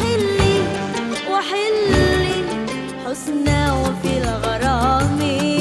حِلِّي وَحِلِّي حسنا وفي الغرام.